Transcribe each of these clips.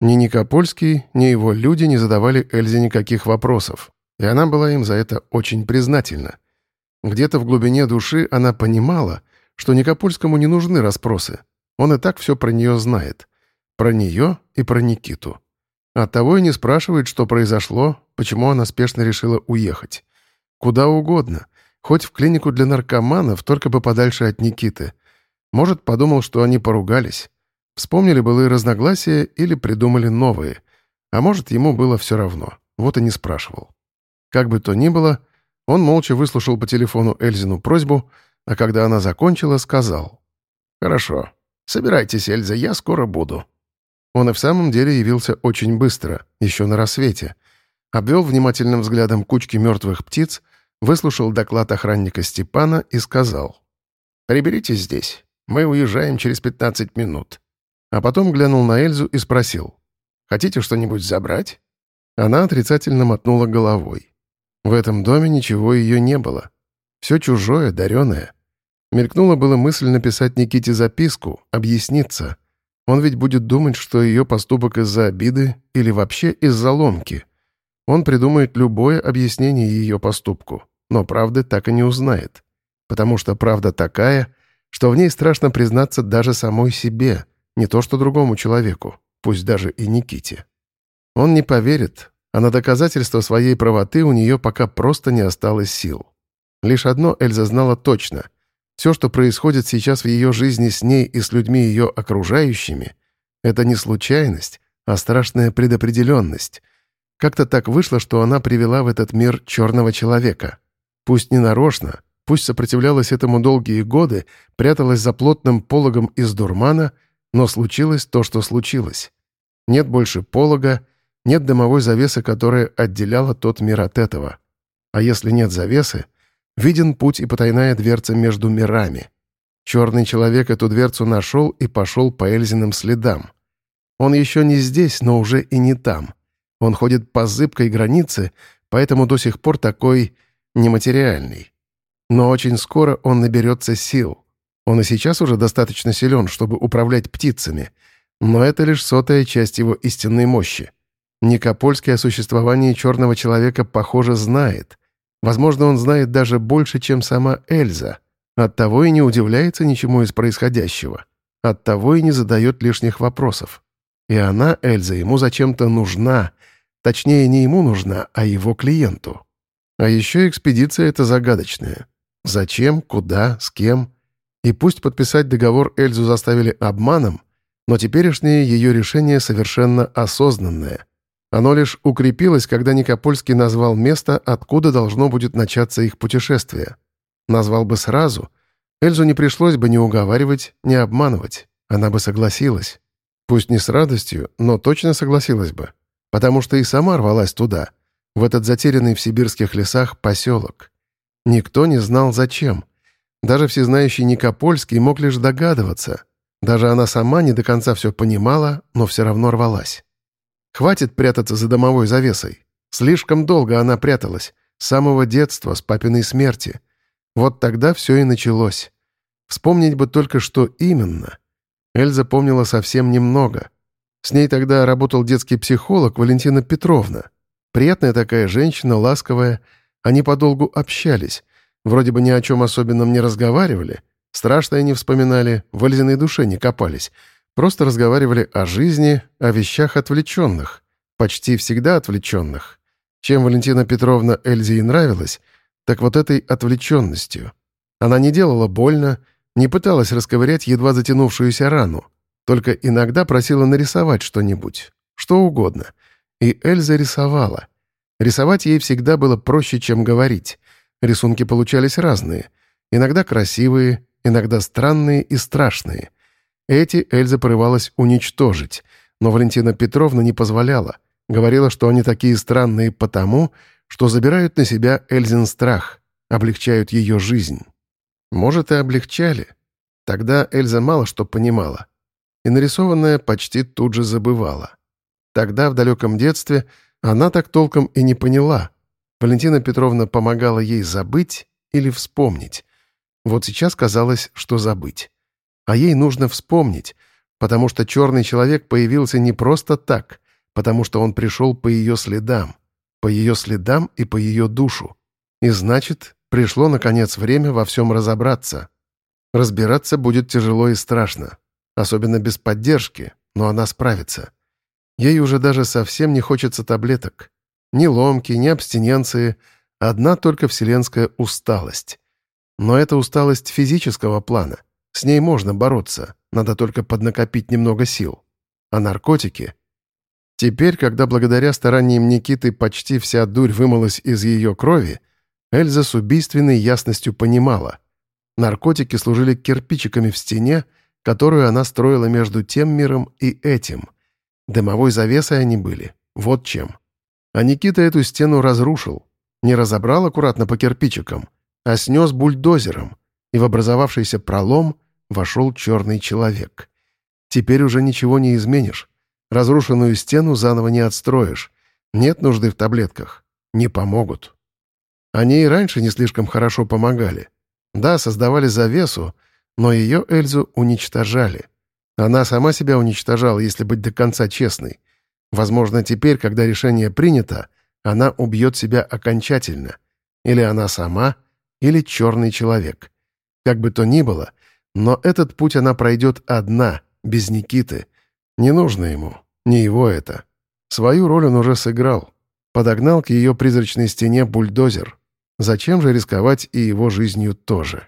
Ни Никопольский, ни его люди не задавали Эльзе никаких вопросов, и она была им за это очень признательна. Где-то в глубине души она понимала, что Никопольскому не нужны расспросы. Он и так все про нее знает. Про нее и про Никиту. Оттого и не спрашивает, что произошло, почему она спешно решила уехать. Куда угодно, хоть в клинику для наркоманов, только бы подальше от Никиты. Может, подумал, что они поругались. Вспомнили былые разногласия или придумали новые. А может, ему было все равно. Вот и не спрашивал. Как бы то ни было, он молча выслушал по телефону Эльзину просьбу, а когда она закончила, сказал. «Хорошо. Собирайтесь, Эльза, я скоро буду». Он и в самом деле явился очень быстро, еще на рассвете. Обвел внимательным взглядом кучки мертвых птиц, выслушал доклад охранника Степана и сказал. «Приберитесь здесь. Мы уезжаем через 15 минут». А потом глянул на Эльзу и спросил. «Хотите что-нибудь забрать?» Она отрицательно мотнула головой. В этом доме ничего ее не было. Все чужое, дареное. Мелькнула была мысль написать Никите записку, объясниться. Он ведь будет думать, что ее поступок из-за обиды или вообще из-за ломки. Он придумает любое объяснение ее поступку, но правды так и не узнает. Потому что правда такая, что в ней страшно признаться даже самой себе, не то что другому человеку, пусть даже и Никите. Он не поверит, а на доказательство своей правоты у нее пока просто не осталось сил. Лишь одно Эльза знала точно — все, что происходит сейчас в ее жизни с ней и с людьми ее окружающими, это не случайность, а страшная предопределенность. Как-то так вышло, что она привела в этот мир черного человека. Пусть не нарочно, пусть сопротивлялась этому долгие годы, пряталась за плотным пологом из дурмана, но случилось то, что случилось. Нет больше полога, нет дымовой завесы, которая отделяла тот мир от этого. А если нет завесы — Виден путь и потайная дверца между мирами. Черный человек эту дверцу нашел и пошел по Эльзиным следам. Он еще не здесь, но уже и не там. Он ходит по зыбкой границе, поэтому до сих пор такой нематериальный. Но очень скоро он наберется сил. Он и сейчас уже достаточно силен, чтобы управлять птицами, но это лишь сотая часть его истинной мощи. Никопольский о существовании черного человека, похоже, знает — Возможно, он знает даже больше, чем сама Эльза. Оттого и не удивляется ничему из происходящего. Оттого и не задает лишних вопросов. И она, Эльза, ему зачем-то нужна. Точнее, не ему нужна, а его клиенту. А еще экспедиция эта загадочная. Зачем, куда, с кем? И пусть подписать договор Эльзу заставили обманом, но теперешнее ее решение совершенно осознанное — оно лишь укрепилось, когда Никопольский назвал место, откуда должно будет начаться их путешествие. Назвал бы сразу, Эльзу не пришлось бы ни уговаривать, ни обманывать. Она бы согласилась. Пусть не с радостью, но точно согласилась бы. Потому что и сама рвалась туда, в этот затерянный в сибирских лесах поселок. Никто не знал, зачем. Даже всезнающий Никопольский мог лишь догадываться. Даже она сама не до конца все понимала, но все равно рвалась. Хватит прятаться за домовой завесой. Слишком долго она пряталась. С самого детства, с папиной смерти. Вот тогда все и началось. Вспомнить бы только, что именно. Эльза помнила совсем немного. С ней тогда работал детский психолог Валентина Петровна. Приятная такая женщина, ласковая. Они подолгу общались. Вроде бы ни о чем особенном не разговаривали. Страшное не вспоминали, в Эльзиной душе не копались — Просто разговаривали о жизни, о вещах отвлеченных, почти всегда отвлеченных. Чем Валентина Петровна Эльзе и нравилась, так вот этой отвлеченностью. Она не делала больно, не пыталась расковырять едва затянувшуюся рану, только иногда просила нарисовать что-нибудь, что угодно. И Эльза рисовала. Рисовать ей всегда было проще, чем говорить. Рисунки получались разные. Иногда красивые, иногда странные и страшные. Эти Эльза порывалась уничтожить, но Валентина Петровна не позволяла. Говорила, что они такие странные потому, что забирают на себя Эльзин страх, облегчают ее жизнь. Может, и облегчали. Тогда Эльза мало что понимала. И нарисованное почти тут же забывала. Тогда, в далеком детстве, она так толком и не поняла. Валентина Петровна помогала ей забыть или вспомнить. Вот сейчас казалось, что забыть. А ей нужно вспомнить, потому что черный человек появился не просто так, потому что он пришел по ее следам, по ее следам и по ее душу. И значит, пришло, наконец, время во всем разобраться. Разбираться будет тяжело и страшно, особенно без поддержки, но она справится. Ей уже даже совсем не хочется таблеток. Ни ломки, ни абстиненции, одна только вселенская усталость. Но это усталость физического плана. С ней можно бороться, надо только поднакопить немного сил. А наркотики? Теперь, когда благодаря стараниям Никиты почти вся дурь вымылась из ее крови, Эльза с убийственной ясностью понимала. Наркотики служили кирпичиками в стене, которую она строила между тем миром и этим. Дымовой завесой они были. Вот чем. А Никита эту стену разрушил. Не разобрал аккуратно по кирпичикам, а снес бульдозером, и в образовавшийся пролом вошел черный человек. Теперь уже ничего не изменишь. Разрушенную стену заново не отстроишь. Нет нужды в таблетках. Не помогут. Они и раньше не слишком хорошо помогали. Да, создавали завесу, но ее Эльзу уничтожали. Она сама себя уничтожала, если быть до конца честной. Возможно, теперь, когда решение принято, она убьет себя окончательно. Или она сама, или черный человек. Как бы то ни было, но этот путь она пройдет одна, без Никиты. Не нужно ему, не его это. Свою роль он уже сыграл. Подогнал к ее призрачной стене бульдозер. Зачем же рисковать и его жизнью тоже?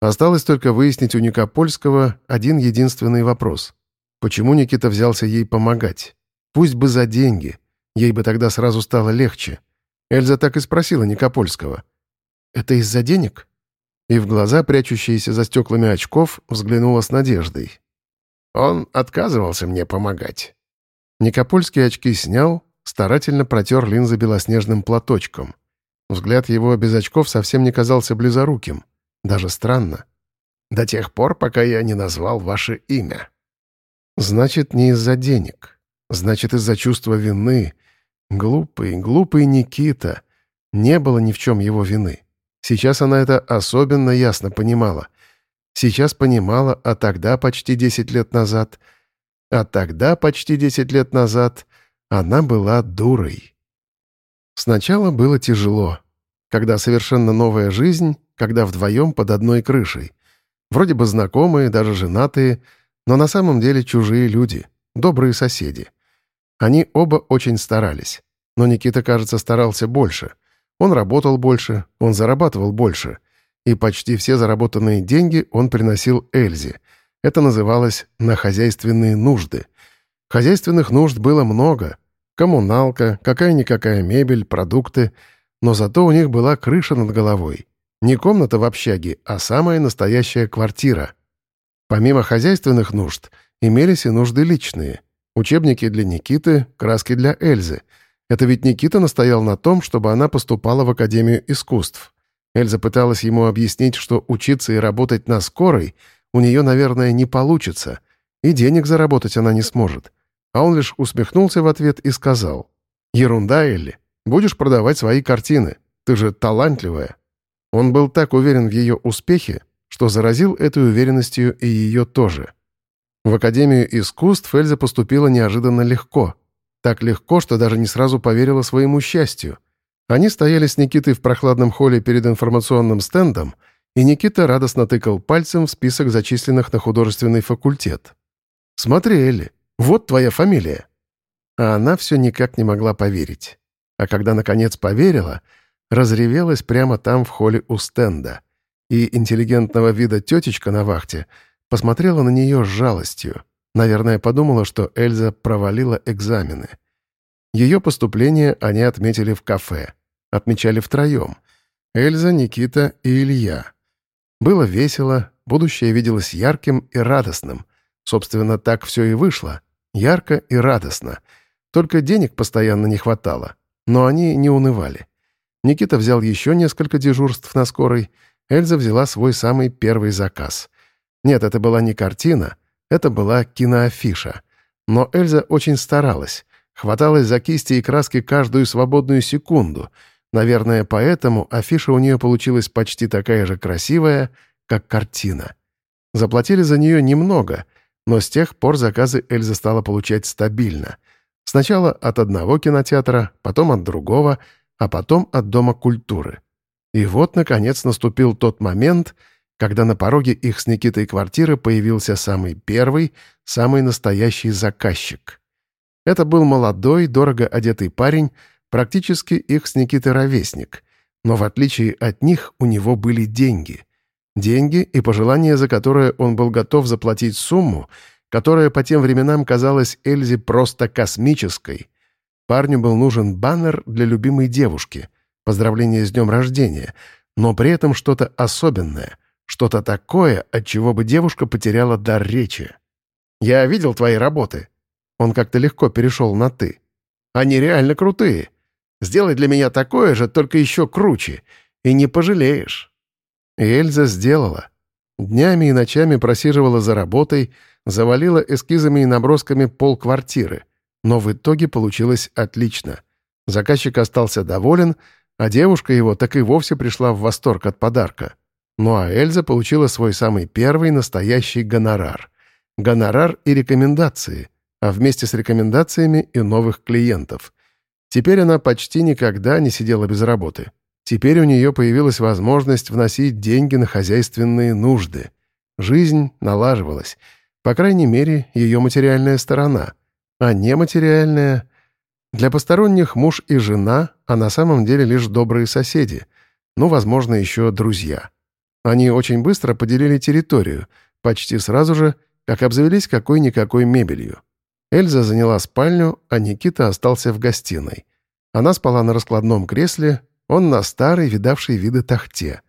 Осталось только выяснить у Никопольского один единственный вопрос. Почему Никита взялся ей помогать? Пусть бы за деньги. Ей бы тогда сразу стало легче. Эльза так и спросила Никопольского. «Это из-за денег?» и в глаза, прячущиеся за стеклами очков, взглянула с надеждой. Он отказывался мне помогать. Никопольский очки снял, старательно протер линзы белоснежным платочком. Взгляд его без очков совсем не казался близоруким. Даже странно. До тех пор, пока я не назвал ваше имя. Значит, не из-за денег. Значит, из-за чувства вины. Глупый, глупый Никита. Не было ни в чем его вины. Сейчас она это особенно ясно понимала. Сейчас понимала, а тогда, почти 10 лет назад... А тогда, почти 10 лет назад, она была дурой. Сначала было тяжело. Когда совершенно новая жизнь, когда вдвоем под одной крышей. Вроде бы знакомые, даже женатые, но на самом деле чужие люди, добрые соседи. Они оба очень старались. Но Никита, кажется, старался больше — он работал больше, он зарабатывал больше. И почти все заработанные деньги он приносил Эльзе. Это называлось «на хозяйственные нужды». Хозяйственных нужд было много. Коммуналка, какая-никакая мебель, продукты. Но зато у них была крыша над головой. Не комната в общаге, а самая настоящая квартира. Помимо хозяйственных нужд, имелись и нужды личные. Учебники для Никиты, краски для Эльзы — это ведь Никита настоял на том, чтобы она поступала в Академию искусств. Эльза пыталась ему объяснить, что учиться и работать на скорой у нее, наверное, не получится, и денег заработать она не сможет. А он лишь усмехнулся в ответ и сказал, «Ерунда, Элли, будешь продавать свои картины, ты же талантливая». Он был так уверен в ее успехе, что заразил этой уверенностью и ее тоже. В Академию искусств Эльза поступила неожиданно легко — так легко, что даже не сразу поверила своему счастью. Они стояли с Никитой в прохладном холле перед информационным стендом, и Никита радостно тыкал пальцем в список зачисленных на художественный факультет. «Смотри, Элли, вот твоя фамилия». А она все никак не могла поверить. А когда, наконец, поверила, разревелась прямо там, в холле у стенда. И интеллигентного вида тетечка на вахте посмотрела на нее с жалостью. Наверное, подумала, что Эльза провалила экзамены. Ее поступление они отметили в кафе. Отмечали втроем. Эльза, Никита и Илья. Было весело, будущее виделось ярким и радостным. Собственно, так все и вышло. Ярко и радостно. Только денег постоянно не хватало. Но они не унывали. Никита взял еще несколько дежурств на скорой. Эльза взяла свой самый первый заказ. Нет, это была не картина — это была киноафиша. Но Эльза очень старалась, хваталась за кисти и краски каждую свободную секунду. Наверное, поэтому афиша у нее получилась почти такая же красивая, как картина. Заплатили за нее немного, но с тех пор заказы Эльза стала получать стабильно. Сначала от одного кинотеатра, потом от другого, а потом от Дома культуры. И вот, наконец, наступил тот момент, когда на пороге их с Никитой квартиры появился самый первый, самый настоящий заказчик. Это был молодой, дорого одетый парень, практически их с Никитой ровесник. Но в отличие от них у него были деньги. Деньги и пожелание, за которое он был готов заплатить сумму, которая по тем временам казалась Эльзе просто космической. Парню был нужен баннер для любимой девушки, поздравление с днем рождения, но при этом что-то особенное, что-то такое, от чего бы девушка потеряла дар речи. «Я видел твои работы». Он как-то легко перешел на «ты». «Они реально крутые. Сделай для меня такое же, только еще круче, и не пожалеешь». И Эльза сделала. Днями и ночами просиживала за работой, завалила эскизами и набросками пол квартиры. Но в итоге получилось отлично. Заказчик остался доволен, а девушка его так и вовсе пришла в восторг от подарка. Ну а Эльза получила свой самый первый настоящий гонорар. Гонорар и рекомендации, а вместе с рекомендациями и новых клиентов. Теперь она почти никогда не сидела без работы. Теперь у нее появилась возможность вносить деньги на хозяйственные нужды. Жизнь налаживалась. По крайней мере, ее материальная сторона. А нематериальная... Для посторонних муж и жена, а на самом деле лишь добрые соседи. Ну, возможно, еще друзья. Они очень быстро поделили территорию, почти сразу же, как обзавелись какой-никакой мебелью. Эльза заняла спальню, а Никита остался в гостиной. Она спала на раскладном кресле, он на старой, видавшей виды тахте.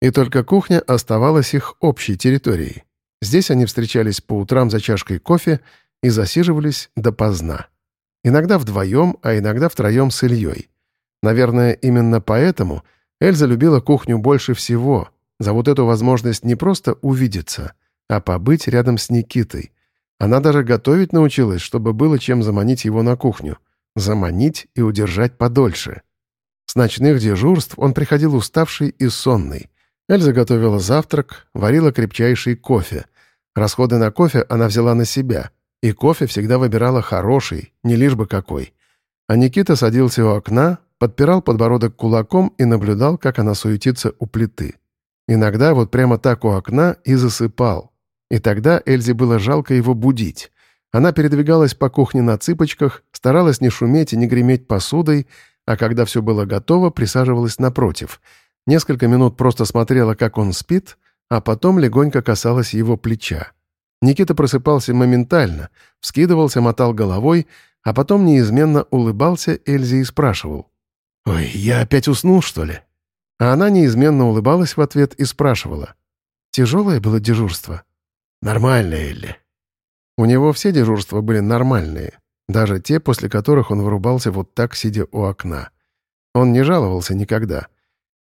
И только кухня оставалась их общей территорией. Здесь они встречались по утрам за чашкой кофе и засиживались допоздна. Иногда вдвоем, а иногда втроем с Ильей. Наверное, именно поэтому Эльза любила кухню больше всего, за вот эту возможность не просто увидеться, а побыть рядом с Никитой. Она даже готовить научилась, чтобы было чем заманить его на кухню. Заманить и удержать подольше. С ночных дежурств он приходил уставший и сонный. Эльза готовила завтрак, варила крепчайший кофе. Расходы на кофе она взяла на себя. И кофе всегда выбирала хороший, не лишь бы какой. А Никита садился у окна, подпирал подбородок кулаком и наблюдал, как она суетится у плиты. Иногда вот прямо так у окна и засыпал. И тогда Эльзе было жалко его будить. Она передвигалась по кухне на цыпочках, старалась не шуметь и не греметь посудой, а когда все было готово, присаживалась напротив. Несколько минут просто смотрела, как он спит, а потом легонько касалась его плеча. Никита просыпался моментально, вскидывался, мотал головой, а потом неизменно улыбался Эльзе и спрашивал. «Ой, я опять уснул, что ли?» А она неизменно улыбалась в ответ и спрашивала. «Тяжелое было дежурство?» «Нормальное, Элли». У него все дежурства были нормальные. Даже те, после которых он вырубался вот так, сидя у окна. Он не жаловался никогда.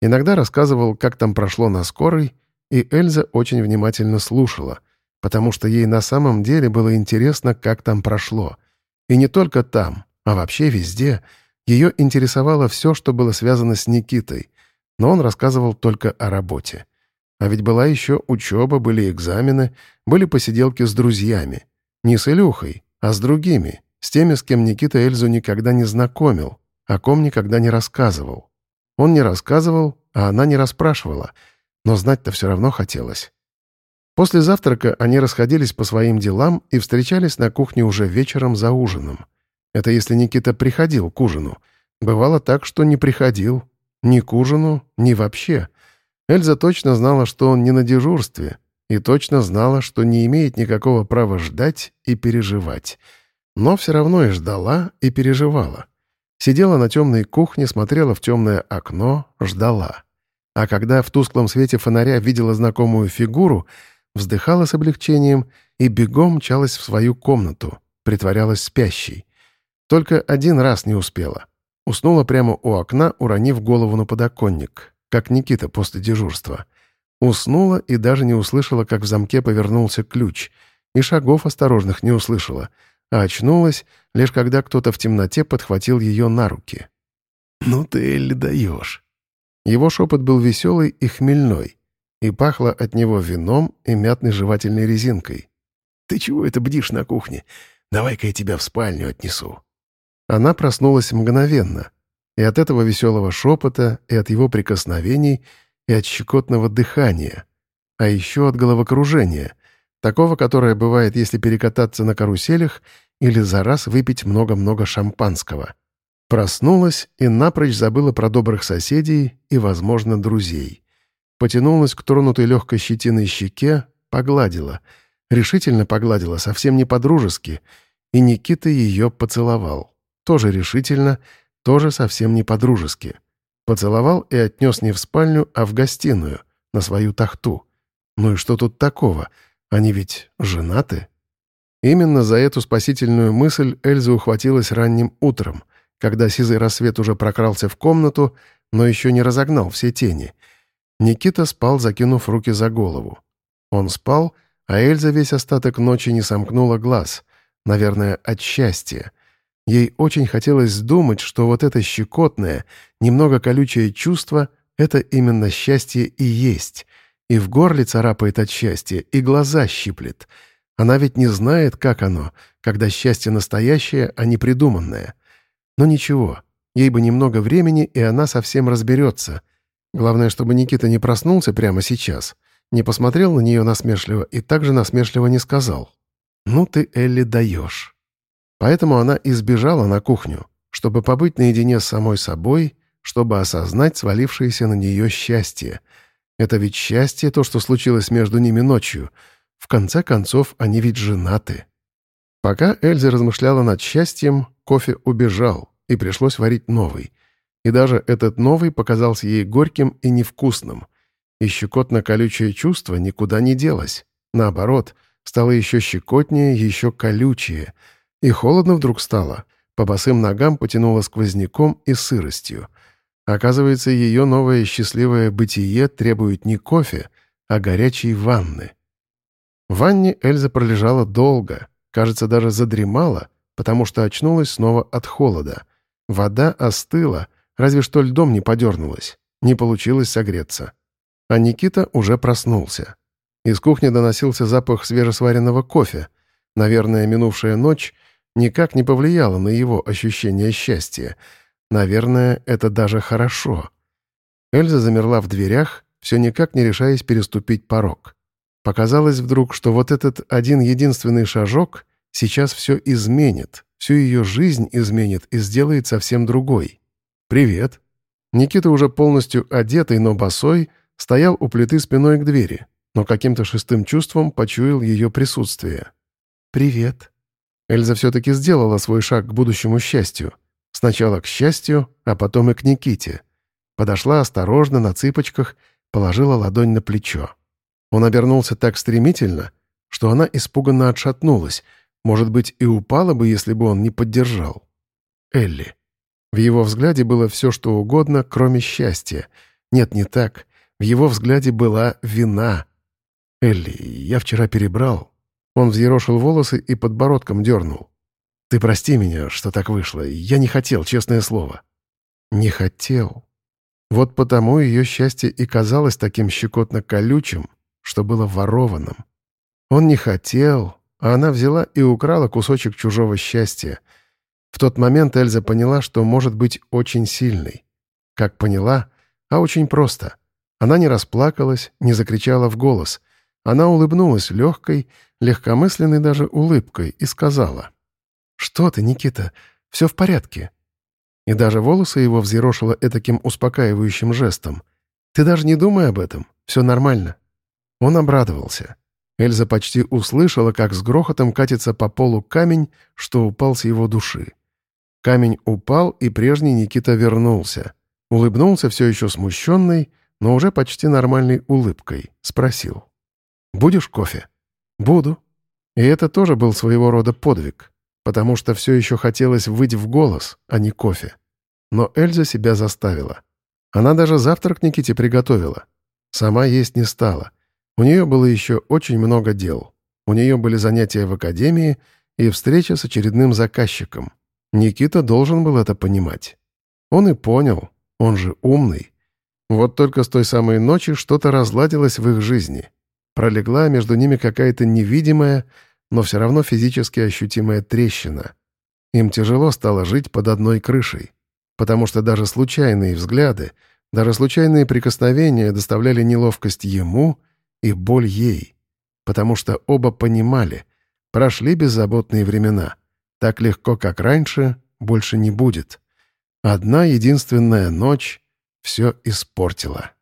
Иногда рассказывал, как там прошло на скорой, и Эльза очень внимательно слушала, потому что ей на самом деле было интересно, как там прошло. И не только там, а вообще везде. Ее интересовало все, что было связано с Никитой, но он рассказывал только о работе. А ведь была еще учеба, были экзамены, были посиделки с друзьями. Не с Илюхой, а с другими, с теми, с кем Никита Эльзу никогда не знакомил, о ком никогда не рассказывал. Он не рассказывал, а она не расспрашивала, но знать-то все равно хотелось. После завтрака они расходились по своим делам и встречались на кухне уже вечером за ужином. Это если Никита приходил к ужину. Бывало так, что не приходил. Ни к ужину, ни вообще. Эльза точно знала, что он не на дежурстве, и точно знала, что не имеет никакого права ждать и переживать — но все равно и ждала, и переживала. Сидела на темной кухне, смотрела в темное окно, ждала. А когда в тусклом свете фонаря видела знакомую фигуру, вздыхала с облегчением и бегом мчалась в свою комнату, притворялась спящей. Только один раз не успела. Уснула прямо у окна, уронив голову на подоконник, как Никита после дежурства. Уснула и даже не услышала, как в замке повернулся ключ, и шагов осторожных не услышала — а очнулась, лишь когда кто-то в темноте подхватил ее на руки. «Ну ты, Элли, даешь!» Его шепот был веселый и хмельной, и пахло от него вином и мятной жевательной резинкой. Ты чего это бдишь на кухне? Давай-ка я тебя в спальню отнесу». Она проснулась мгновенно. И от этого веселого шепота, и от его прикосновений, и от щекотного дыхания. А еще от головокружения. Такого, которое бывает, если перекататься на каруселях или за раз выпить много-много шампанского. Проснулась и напрочь забыла про добрых соседей и, возможно, друзей. Потянулась к тронутой легкой щетиной щеке, погладила. Решительно погладила, совсем не по-дружески. И Никита ее поцеловал. Тоже решительно, тоже совсем не по-дружески. Поцеловал и отнес не в спальню, а в гостиную, на свою тахту. Ну и что тут такого? Они ведь женаты? Именно за эту спасительную мысль Эльза ухватилась ранним утром — когда сизый рассвет уже прокрался в комнату, но еще не разогнал все тени. Никита спал, закинув руки за голову. Он спал, а Эльза весь остаток ночи не сомкнула глаз, наверное, от счастья. Ей очень хотелось думать, что вот это щекотное, немного колючее чувство — это именно счастье и есть. И в горле царапает от счастья, и глаза щиплет. Она ведь не знает, как оно, когда счастье настоящее, а не придуманное. Но ничего, ей бы немного времени, и она совсем разберется. Главное, чтобы Никита не проснулся прямо сейчас, не посмотрел на нее насмешливо и также насмешливо не сказал. «Ну ты, Элли, даешь». Поэтому она избежала на кухню, чтобы побыть наедине с самой собой, чтобы осознать свалившееся на нее счастье. Это ведь счастье, то, что случилось между ними ночью. В конце концов, они ведь женаты. Пока Эльза размышляла над счастьем, кофе убежал, и пришлось варить новый. И даже этот новый показался ей горьким и невкусным. И щекотно-колючее чувство никуда не делось. Наоборот, стало еще щекотнее, еще колючее. И холодно вдруг стало. По босым ногам потянуло сквозняком и сыростью. Оказывается, ее новое счастливое бытие требует не кофе, а горячей ванны. В ванне Эльза пролежала долго — Кажется, даже задремала, потому что очнулась снова от холода. Вода остыла, разве что льдом не подернулась. Не получилось согреться. А Никита уже проснулся. Из кухни доносился запах свежесваренного кофе. Наверное, минувшая ночь никак не повлияла на его ощущение счастья. Наверное, это даже хорошо. Эльза замерла в дверях, все никак не решаясь переступить порог. Показалось вдруг, что вот этот один единственный шажок сейчас все изменит, всю ее жизнь изменит и сделает совсем другой. «Привет». Никита уже полностью одетый, но босой, стоял у плиты спиной к двери, но каким-то шестым чувством почуял ее присутствие. «Привет». Эльза все-таки сделала свой шаг к будущему счастью. Сначала к счастью, а потом и к Никите. Подошла осторожно, на цыпочках, положила ладонь на плечо. Он обернулся так стремительно, что она испуганно отшатнулась, может быть, и упала бы, если бы он не поддержал. Элли. В его взгляде было все, что угодно, кроме счастья. Нет, не так. В его взгляде была вина. «Элли, я вчера перебрал». Он взъерошил волосы и подбородком дернул. «Ты прости меня, что так вышло. Я не хотел, честное слово». «Не хотел». Вот потому ее счастье и казалось таким щекотно колючим, что было ворованным. Он не хотел, а она взяла и украла кусочек чужого счастья. В тот момент Эльза поняла, что может быть очень сильной. Как поняла? А очень просто. Она не расплакалась, не закричала в голос. Она улыбнулась легкой, легкомысленной даже улыбкой и сказала. «Что ты, Никита? Все в порядке». И даже волосы его взъерошило этаким успокаивающим жестом. «Ты даже не думай об этом. Все нормально». Он обрадовался. Эльза почти услышала, как с грохотом катится по полу камень, что упал с его души. Камень упал, и прежний Никита вернулся. Улыбнулся все еще смущенный, но уже почти нормальной улыбкой. Спросил. «Будешь кофе?» «Буду». И это тоже был своего рода подвиг, потому что все еще хотелось выть в голос, а не кофе. Но Эльза себя заставила. Она даже завтрак Никите приготовила. Сама есть не стала — у нее было еще очень много дел. У нее были занятия в академии и встреча с очередным заказчиком. Никита должен был это понимать. Он и понял, он же умный. Вот только с той самой ночи что-то разладилось в их жизни. Пролегла между ними какая-то невидимая, но все равно физически ощутимая трещина. Им тяжело стало жить под одной крышей, потому что даже случайные взгляды, даже случайные прикосновения доставляли неловкость ему и боль ей, потому что оба понимали, прошли беззаботные времена. Так легко, как раньше, больше не будет. Одна единственная ночь все испортила.